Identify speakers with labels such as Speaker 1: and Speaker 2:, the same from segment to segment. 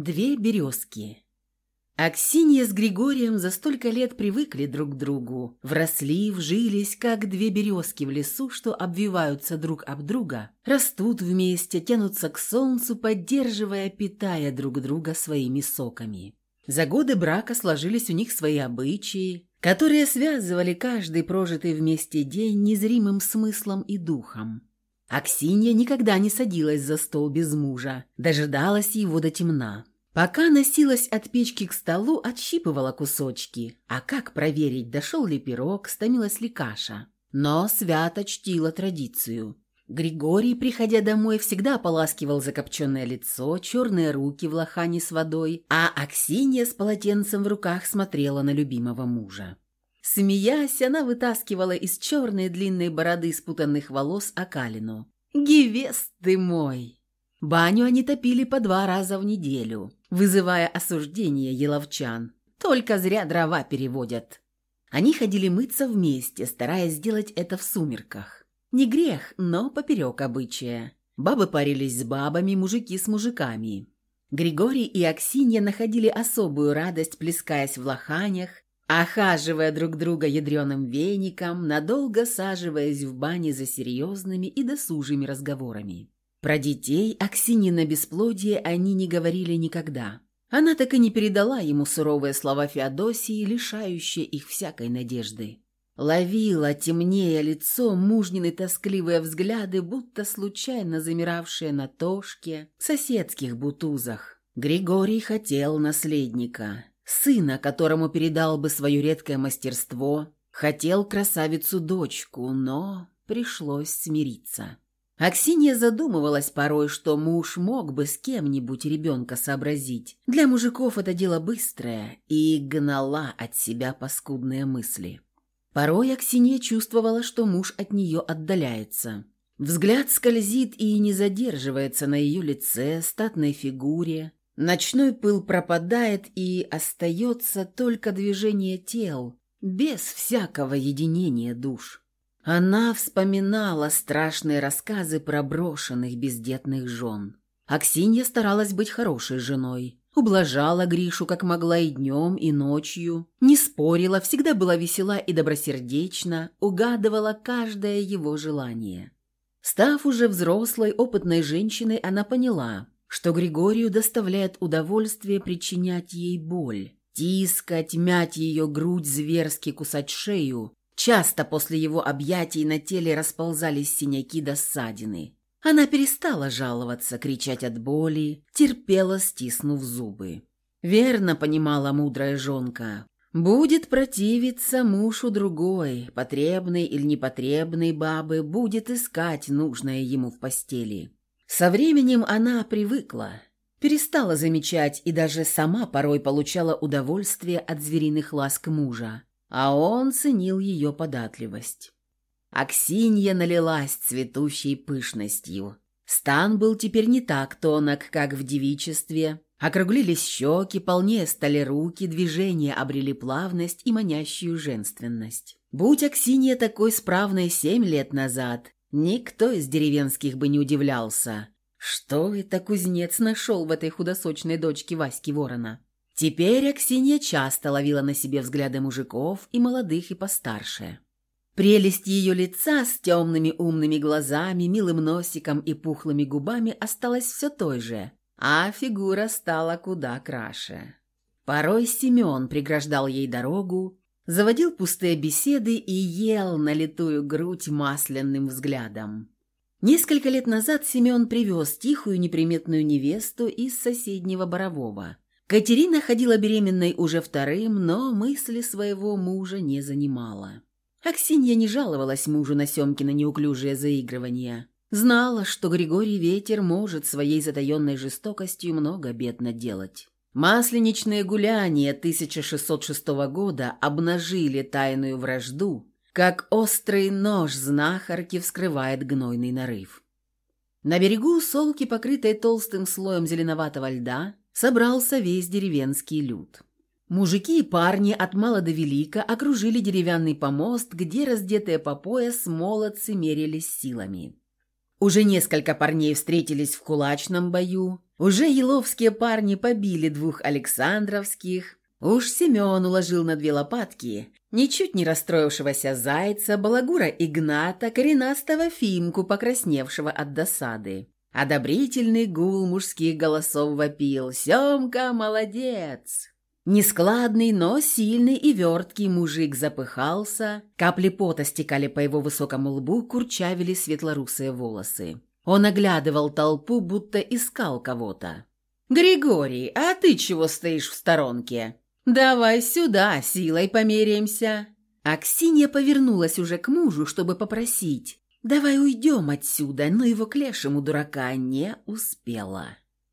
Speaker 1: Две березки. Аксинья с Григорием за столько лет привыкли друг к другу, вросли, вжились, как две березки в лесу, что обвиваются друг об друга, растут вместе, тянутся к солнцу, поддерживая, питая друг друга своими соками. За годы брака сложились у них свои обычаи, которые связывали каждый прожитый вместе день незримым смыслом и духом. Аксинья никогда не садилась за стол без мужа, дожидалась его до темна. Пока носилась от печки к столу, отщипывала кусочки. А как проверить, дошел ли пирог, стомилась ли каша? Но свято чтила традицию. Григорий, приходя домой, всегда ополаскивал закопченное лицо, черные руки в лохане с водой, а Аксинья с полотенцем в руках смотрела на любимого мужа. Смеясь, она вытаскивала из черной длинной бороды спутанных волос окалину. «Гевест ты мой!» Баню они топили по два раза в неделю, вызывая осуждение еловчан. Только зря дрова переводят. Они ходили мыться вместе, стараясь сделать это в сумерках. Не грех, но поперек обычая. Бабы парились с бабами, мужики с мужиками. Григорий и Аксинья находили особую радость, плескаясь в лоханях, охаживая друг друга ядреным веником, надолго саживаясь в бане за серьезными и досужими разговорами. Про детей Аксинина бесплодие они не говорили никогда. Она так и не передала ему суровые слова Феодосии, лишающие их всякой надежды. Ловила темнее лицо мужнины тоскливые взгляды, будто случайно замиравшие на тошке, соседских бутузах. Григорий хотел наследника сына, которому передал бы свое редкое мастерство, хотел красавицу-дочку, но пришлось смириться. Аксинья задумывалась порой, что муж мог бы с кем-нибудь ребенка сообразить. Для мужиков это дело быстрое, и гнала от себя паскудные мысли. Порой Аксинья чувствовала, что муж от нее отдаляется. Взгляд скользит и не задерживается на ее лице, статной фигуре, Ночной пыл пропадает, и остается только движение тел, без всякого единения душ. Она вспоминала страшные рассказы про брошенных бездетных жен. Аксинья старалась быть хорошей женой. Ублажала Гришу как могла и днем, и ночью. Не спорила, всегда была весела и добросердечна, угадывала каждое его желание. Став уже взрослой, опытной женщиной, она поняла – что Григорию доставляет удовольствие причинять ей боль, тискать, мять ее грудь, зверски кусать шею. Часто после его объятий на теле расползались синяки до ссадины. Она перестала жаловаться, кричать от боли, терпела, стиснув зубы. Верно понимала мудрая жонка. Будет противиться мужу другой, потребной или непотребной бабы, будет искать нужное ему в постели. Со временем она привыкла, перестала замечать и даже сама порой получала удовольствие от звериных ласк мужа, а он ценил ее податливость. Аксинья налилась цветущей пышностью. Стан был теперь не так тонок, как в девичестве. Округлились щеки, полнее стали руки, движения обрели плавность и манящую женственность. Будь Аксинья такой справной семь лет назад, Никто из деревенских бы не удивлялся. Что это кузнец нашел в этой худосочной дочке Васьки Ворона? Теперь Аксинья часто ловила на себе взгляды мужиков и молодых, и постарше. Прелесть ее лица с темными умными глазами, милым носиком и пухлыми губами осталась все той же, а фигура стала куда краше. Порой Семен преграждал ей дорогу, заводил пустые беседы и ел налитую грудь масляным взглядом. Несколько лет назад Семен привез тихую неприметную невесту из соседнего Борового. Катерина ходила беременной уже вторым, но мысли своего мужа не занимала. Аксинья не жаловалась мужу на Семкина неуклюжее заигрывание. Знала, что Григорий Ветер может своей затаенной жестокостью много бед наделать. Масленичные гуляния 1606 года обнажили тайную вражду, как острый нож знахарки вскрывает гнойный нарыв. На берегу солки, покрытой толстым слоем зеленоватого льда, собрался весь деревенский люд. Мужики и парни от мала до велика окружили деревянный помост, где раздетые по пояс молодцы мерились силами. Уже несколько парней встретились в кулачном бою, Уже еловские парни побили двух Александровских. Уж Семен уложил на две лопатки ничуть не расстроившегося зайца, балагура Игната, коренастого Фимку, покрасневшего от досады. Одобрительный гул мужских голосов вопил «Семка, молодец!». Нескладный, но сильный и верткий мужик запыхался, капли пота стекали по его высокому лбу, курчавили светлорусые волосы. Он оглядывал толпу, будто искал кого-то. «Григорий, а ты чего стоишь в сторонке? Давай сюда, силой померяемся!» Аксинья повернулась уже к мужу, чтобы попросить. «Давай уйдем отсюда», но его к лешему дурака не успела.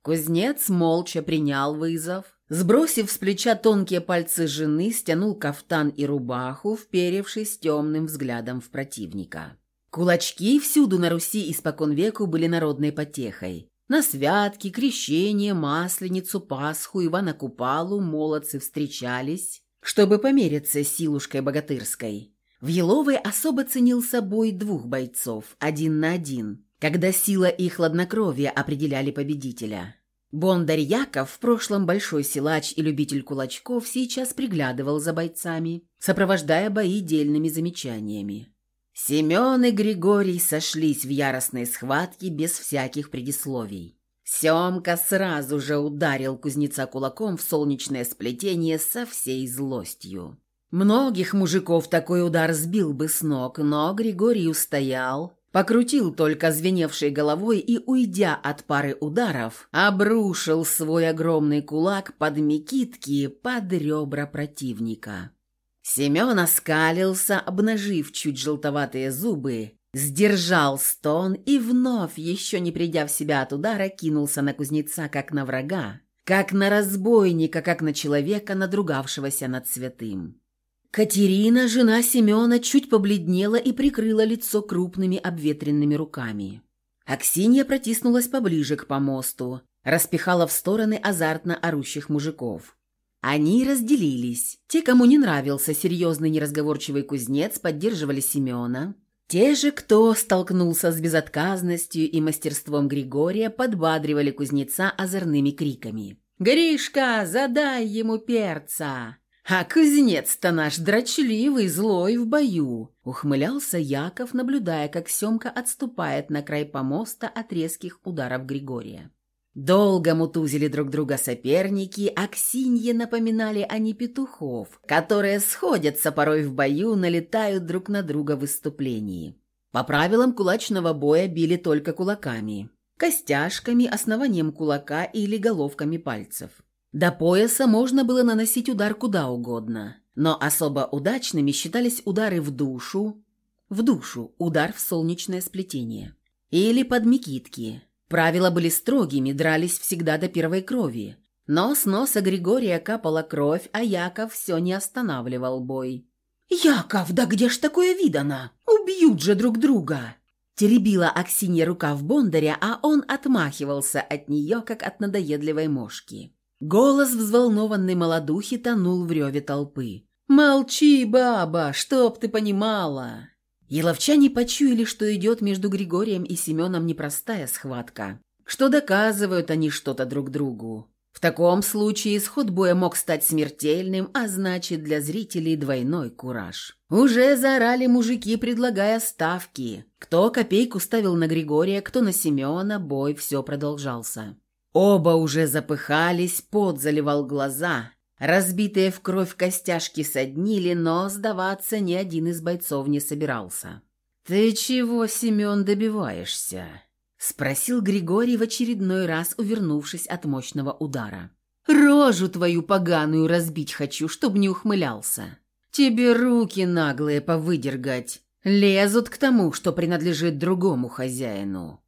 Speaker 1: Кузнец молча принял вызов, Сбросив с плеча тонкие пальцы жены, стянул кафтан и рубаху, вперевшись темным взглядом в противника. Кулачки всюду на Руси испокон веку были народной потехой. На святки, крещение, масленицу, Пасху, Ивана Купалу молодцы встречались, чтобы помериться силушкой богатырской. В Еловой особо ценил собой двух бойцов, один на один, когда сила и хладнокровие определяли победителя. Бондарь Яков, в прошлом большой силач и любитель кулачков, сейчас приглядывал за бойцами, сопровождая бои дельными замечаниями. Семен и Григорий сошлись в яростной схватке без всяких предисловий. Семка сразу же ударил кузнеца кулаком в солнечное сплетение со всей злостью. Многих мужиков такой удар сбил бы с ног, но Григорий устоял, Покрутил только звеневшей головой и, уйдя от пары ударов, обрушил свой огромный кулак под мекитки, под ребра противника. Семен оскалился, обнажив чуть желтоватые зубы, сдержал стон и вновь, еще не придя в себя от удара, кинулся на кузнеца, как на врага, как на разбойника, как на человека, надругавшегося над святым. Катерина, жена Семена, чуть побледнела и прикрыла лицо крупными обветренными руками. Аксинья протиснулась поближе к помосту, распихала в стороны азартно орущих мужиков. Они разделились. Те, кому не нравился серьезный неразговорчивый кузнец, поддерживали Семена. Те же, кто столкнулся с безотказностью и мастерством Григория, подбадривали кузнеца озорными криками. «Гришка, задай ему перца!» «А кузнец-то наш дрочливый, злой в бою!» — ухмылялся Яков, наблюдая, как Семка отступает на край помоста от резких ударов Григория. Долго мутузили друг друга соперники, а Ксинье напоминали они петухов, которые сходятся порой в бою, налетают друг на друга в выступлении. По правилам кулачного боя били только кулаками, костяшками, основанием кулака или головками пальцев. До пояса можно было наносить удар куда угодно, но особо удачными считались удары в душу, в душу удар в солнечное сплетение или под микитки. Правила были строгими, дрались всегда до первой крови. Но с носа Григория капала кровь, а Яков все не останавливал бой. «Яков, да где ж такое видано? Убьют же друг друга!» Теребила Аксинья рукав Бондаря, а он отмахивался от нее, как от надоедливой мошки. Голос взволнованной молодухи тонул в реве толпы. «Молчи, баба, чтоб ты понимала!» Еловчане почуяли, что идет между Григорием и Семеном непростая схватка, что доказывают они что-то друг другу. В таком случае исход боя мог стать смертельным, а значит для зрителей двойной кураж. Уже заорали мужики, предлагая ставки. Кто копейку ставил на Григория, кто на Семена, бой все продолжался. Оба уже запыхались, пот заливал глаза. Разбитые в кровь костяшки соднили, но сдаваться ни один из бойцов не собирался. «Ты чего, Семен, добиваешься?» — спросил Григорий в очередной раз, увернувшись от мощного удара. «Рожу твою поганую разбить хочу, чтоб не ухмылялся. Тебе руки наглые повыдергать. Лезут к тому, что принадлежит другому хозяину.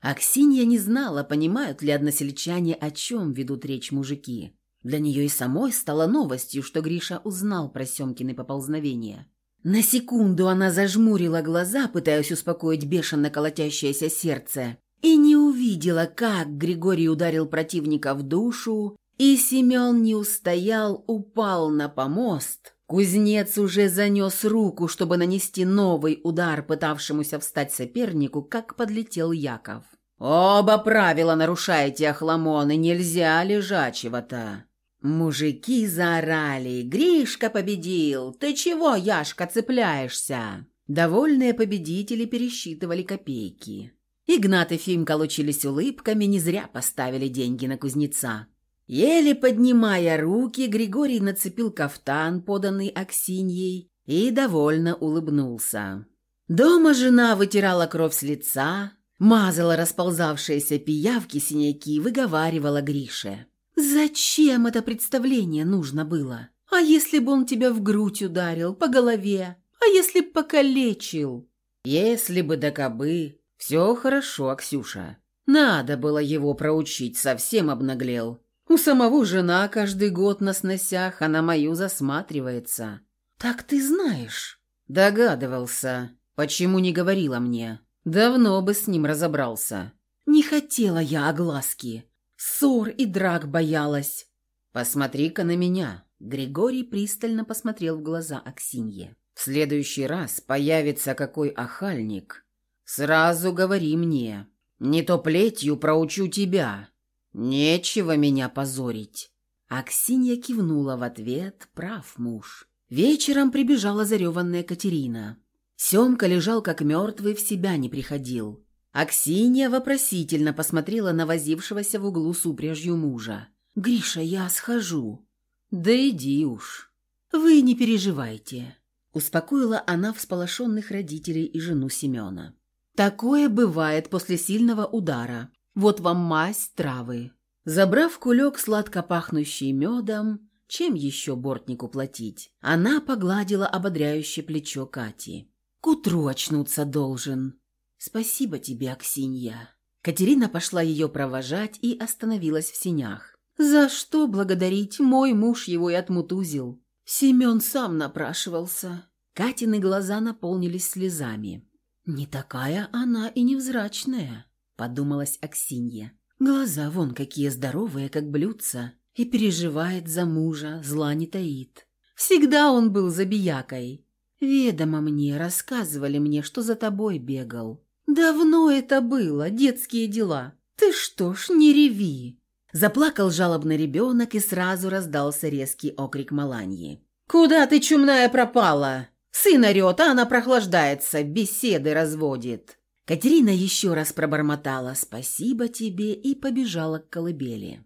Speaker 1: Аксинья не знала, понимают ли односельчане, о чем ведут речь мужики. Для нее и самой стало новостью, что Гриша узнал про Семкины поползновения. На секунду она зажмурила глаза, пытаясь успокоить бешено колотящееся сердце, и не увидела, как Григорий ударил противника в душу, и Семен не устоял, упал на помост. Кузнец уже занес руку, чтобы нанести новый удар пытавшемуся встать сопернику, как подлетел Яков. «Оба правила нарушаете, охламоны, нельзя лежачего-то!» Мужики заорали. «Гришка победил! Ты чего, Яшка, цепляешься?» Довольные победители пересчитывали копейки. Игнат и Фимка лучились улыбками, не зря поставили деньги на кузнеца. Еле поднимая руки, Григорий нацепил кафтан, поданный Аксиньей, и довольно улыбнулся. Дома жена вытирала кровь с лица, мазала расползавшиеся пиявки, синяки, выговаривала Грише. «Зачем это представление нужно было? А если бы он тебя в грудь ударил, по голове? А если б покалечил?» «Если бы да кобы. Все хорошо, Аксюша. Надо было его проучить, совсем обнаглел. У самого жена каждый год на сносях, а на мою засматривается». «Так ты знаешь?» «Догадывался. Почему не говорила мне? Давно бы с ним разобрался». «Не хотела я огласки. Ссор и драк боялась». «Посмотри-ка на меня». Григорий пристально посмотрел в глаза Аксинье. «В следующий раз появится какой охальник. Сразу говори мне. Не то плетью проучу тебя. Нечего меня позорить». Аксинья кивнула в ответ, прав муж. Вечером прибежала зареванная Катерина. Семка лежал как мертвый, в себя не приходил. Аксинья вопросительно посмотрела на возившегося в углу с упряжью мужа. «Гриша, я схожу». «Да иди уж». «Вы не переживайте», – успокоила она всполошенных родителей и жену Семена. «Такое бывает после сильного удара. Вот вам мазь травы». Забрав кулек сладко пахнущий медом, чем еще бортнику платить? Она погладила ободряющее плечо Кати. «К утру очнуться должен». «Спасибо тебе, Аксинья». Катерина пошла ее провожать и остановилась в синях. «За что благодарить? Мой муж его и отмутузил. Семен сам напрашивался». Катины глаза наполнились слезами. «Не такая она и невзрачная», — подумалась Аксинья. «Глаза вон какие здоровые, как блюдца, и переживает за мужа, зла не таит. Всегда он был забиякой. Ведомо мне, рассказывали мне, что за тобой бегал. Давно это было, детские дела. Ты что ж, не реви. Заплакал жалобно ребенок, и сразу раздался резкий окрик Маланьи. «Куда ты, чумная, пропала? Сын орет, а она прохлаждается, беседы разводит». Катерина еще раз пробормотала «Спасибо тебе» и побежала к колыбели.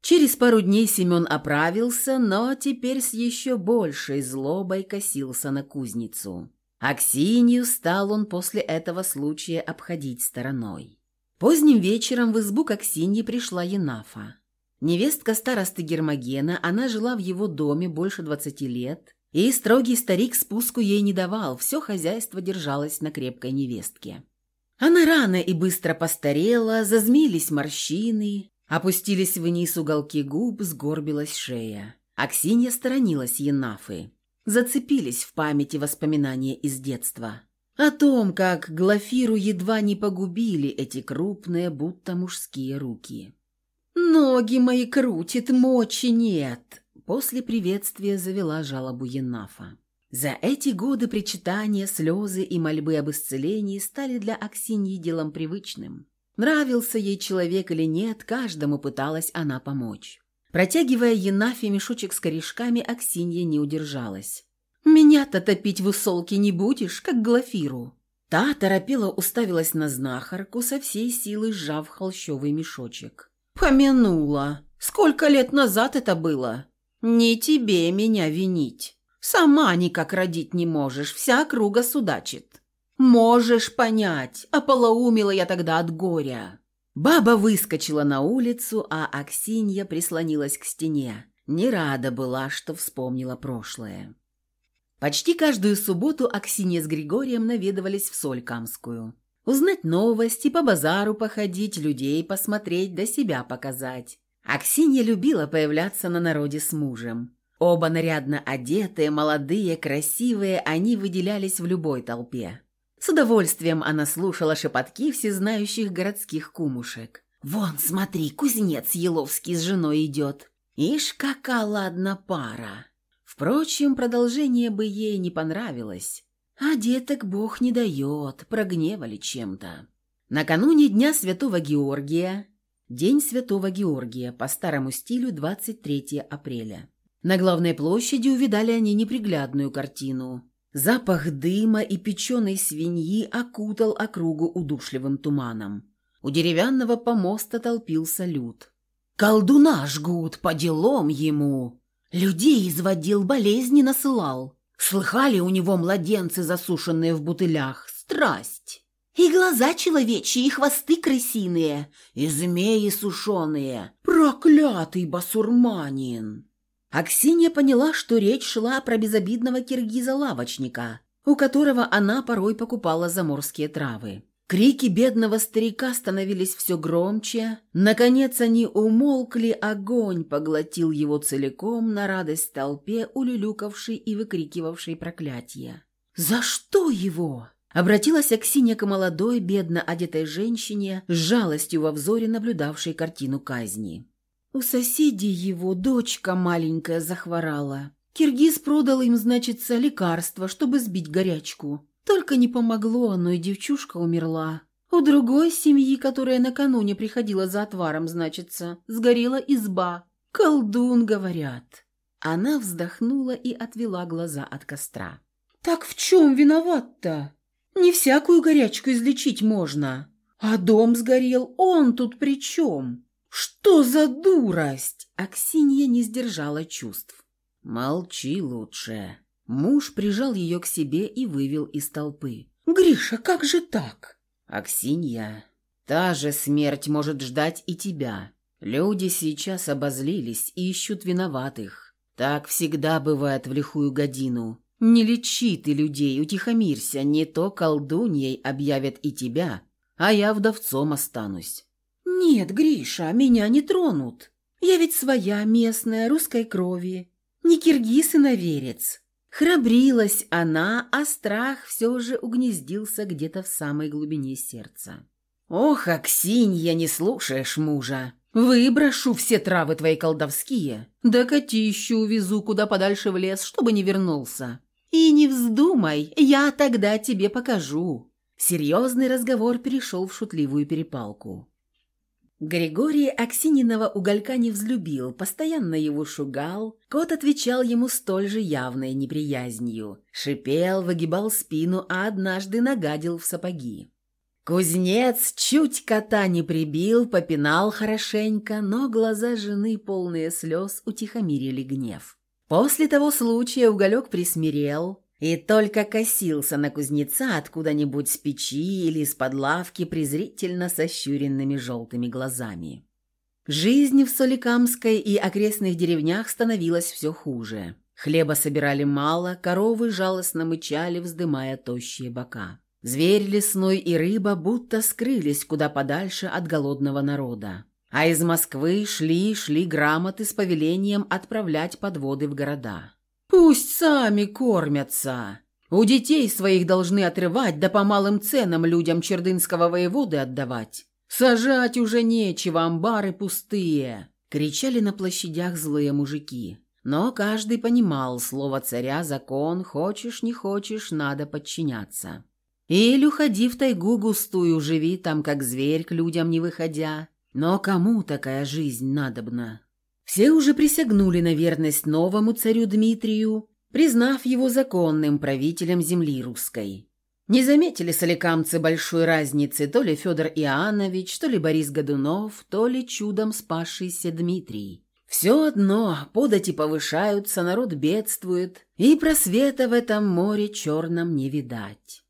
Speaker 1: Через пару дней Семен оправился, но теперь с еще большей злобой косился на кузницу. Аксинью стал он после этого случая обходить стороной. Поздним вечером в избу к Аксинье пришла Енафа. Невестка старосты Гермогена, она жила в его доме больше двадцати лет, и строгий старик спуску ей не давал, все хозяйство держалось на крепкой невестке. Она рано и быстро постарела, зазмились морщины, Опустились вниз уголки губ, сгорбилась шея. Аксинья сторонилась Енафы. Зацепились в памяти воспоминания из детства. О том, как Глафиру едва не погубили эти крупные, будто мужские руки. «Ноги мои крутит, мочи нет!» После приветствия завела жалобу Енафа. За эти годы причитания, слезы и мольбы об исцелении стали для Аксиньи делом привычным. Нравился ей человек или нет, каждому пыталась она помочь. Протягивая Енафе мешочек с корешками, Аксинья не удержалась. «Меня-то топить в усолке не будешь, как Глафиру». Та торопела уставилась на знахарку, со всей силы сжав холщовый мешочек. «Помянула. Сколько лет назад это было? Не тебе меня винить. Сама никак родить не можешь, вся округа судачит». «Можешь понять, ополоумила я тогда от горя». Баба выскочила на улицу, а Аксинья прислонилась к стене. Не рада была, что вспомнила прошлое. Почти каждую субботу Аксинья с Григорием наведывались в Солькамскую. Узнать новости, по базару походить, людей посмотреть, да себя показать. Аксинья любила появляться на народе с мужем. Оба нарядно одетые, молодые, красивые, они выделялись в любой толпе. С удовольствием она слушала шепотки всезнающих городских кумушек. «Вон, смотри, кузнец Еловский с женой идет. Ишь, какая ладно пара!» Впрочем, продолжение бы ей не понравилось. А деток Бог не дает, прогневали чем-то. Накануне Дня Святого Георгия, День Святого Георгия, по старому стилю 23 апреля. На главной площади увидали они неприглядную картину. Запах дыма и печеной свиньи окутал округу удушливым туманом. У деревянного помоста толпился люд. «Колдуна жгут, по делам ему!» Людей изводил, болезни насылал. Слыхали у него младенцы, засушенные в бутылях? Страсть! И глаза человечьи, и хвосты крысиные, и змеи сушеные. Проклятый басурманин!» Аксинья поняла, что речь шла про безобидного киргиза-лавочника, у которого она порой покупала заморские травы. Крики бедного старика становились все громче. Наконец они умолкли, огонь поглотил его целиком на радость толпе, улюлюкавшей и выкрикивавшей проклятия. «За что его?» Обратилась Аксинья к молодой, бедно одетой женщине, с жалостью во взоре наблюдавшей картину казни. У соседей его дочка маленькая захворала. Киргиз продал им, значится, лекарство, чтобы сбить горячку. Только не помогло оно, и девчушка умерла. У другой семьи, которая накануне приходила за отваром, значится, сгорела изба. Колдун, говорят. Она вздохнула и отвела глаза от костра. «Так в чем виноват-то? Не всякую горячку излечить можно. А дом сгорел, он тут при чем? Что за дурость?» Аксинья не сдержала чувств. «Молчи лучше». Муж прижал ее к себе и вывел из толпы. «Гриша, как же так?» «Аксинья, та же смерть может ждать и тебя. Люди сейчас обозлились и ищут виноватых. Так всегда бывает в лихую годину. Не лечи ты людей, утихомирься, не то колдуньей объявят и тебя, а я вдовцом останусь». «Нет, Гриша, меня не тронут. Я ведь своя, местная, русской крови. Не киргиз и наверец». Храбрилась она, а страх все же угнездился где-то в самой глубине сердца. «Ох, Аксинья, не слушаешь мужа. Выброшу все травы твои колдовские, да котищу увезу куда подальше в лес, чтобы не вернулся. И не вздумай, я тогда тебе покажу». Серьезный разговор перешел в шутливую перепалку. Григорий Аксининого уголька не взлюбил, постоянно его шугал. Кот отвечал ему столь же явной неприязнью. Шипел, выгибал спину, а однажды нагадил в сапоги. Кузнец чуть кота не прибил, попинал хорошенько, но глаза жены, полные слез, утихомирили гнев. После того случая уголек присмирел, и только косился на кузнеца откуда-нибудь с печи или из-под лавки презрительно сощуренными желтыми глазами. Жизнь в Соликамской и окрестных деревнях становилась все хуже. Хлеба собирали мало, коровы жалостно мычали, вздымая тощие бока. Зверь лесной и рыба будто скрылись куда подальше от голодного народа. А из Москвы шли-шли грамоты с повелением отправлять подводы в города. Пусть сами кормятся. У детей своих должны отрывать, да по малым ценам людям чердынского воеводы отдавать. Сажать уже нечего, амбары пустые!» Кричали на площадях злые мужики. Но каждый понимал, слово царя – закон, хочешь, не хочешь, надо подчиняться. Или уходи в тайгу густую, живи там, как зверь, к людям не выходя. Но кому такая жизнь надобна? Все уже присягнули на верность новому царю Дмитрию, признав его законным правителем земли русской. Не заметили соликамцы большой разницы то ли Федор Иоаннович, то ли Борис Годунов, то ли чудом спасшийся Дмитрий. Все одно, подати повышаются, народ бедствует, и просвета в этом море черном не видать.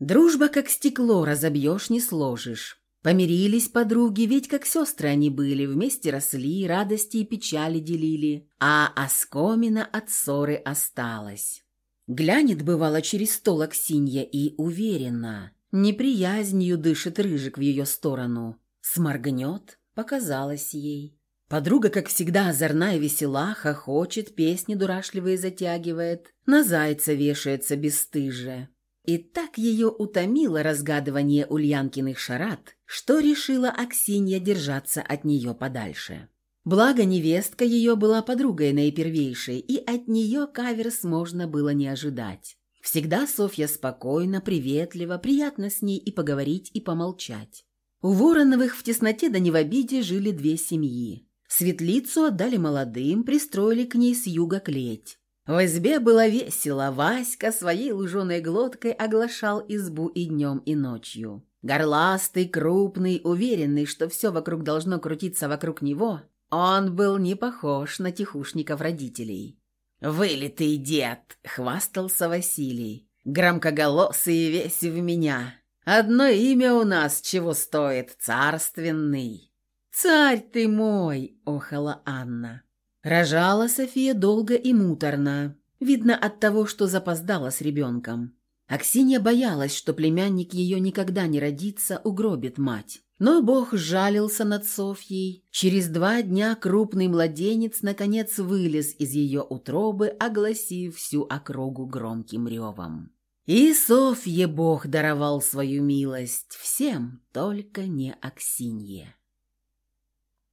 Speaker 1: Дружба, как стекло, разобьешь, не сложишь. Помирились подруги, ведь как сестры они были, вместе росли, радости и печали делили, а оскомина от ссоры осталась. Глянет, бывало, через стол Аксинья и уверенно, неприязнью дышит рыжик в ее сторону. Сморгнет, показалось ей. Подруга, как всегда, озорная и весела, хохочет, песни дурашливые затягивает, на зайца вешается бесстыже. И так ее утомило разгадывание Ульянкиных шарат, что решила Аксинья держаться от нее подальше. Благо невестка ее была подругой наипервейшей, и от нее каверс можно было не ожидать. Всегда Софья спокойна, приветлива, приятно с ней и поговорить, и помолчать. У Вороновых в тесноте да не в обиде жили две семьи. Светлицу отдали молодым, пристроили к ней с юга клеть. В избе было весело, Васька своей луженой глоткой оглашал избу и днем, и ночью. Горластый, крупный, уверенный, что все вокруг должно крутиться вокруг него, он был не похож на тихушников родителей. «Вылитый дед!» — хвастался Василий. «Громкоголосый весь в меня. Одно имя у нас чего стоит — царственный». «Царь ты мой!» — охала Анна. Рожала София долго и муторно, видно от того, что запоздала с ребенком. Аксинья боялась, что племянник ее никогда не родится, угробит мать. Но Бог жалился над Софьей. Через два дня крупный младенец наконец вылез из ее утробы, огласив всю округу громким ревом. И Софье Бог даровал свою милость всем, только не Аксинье.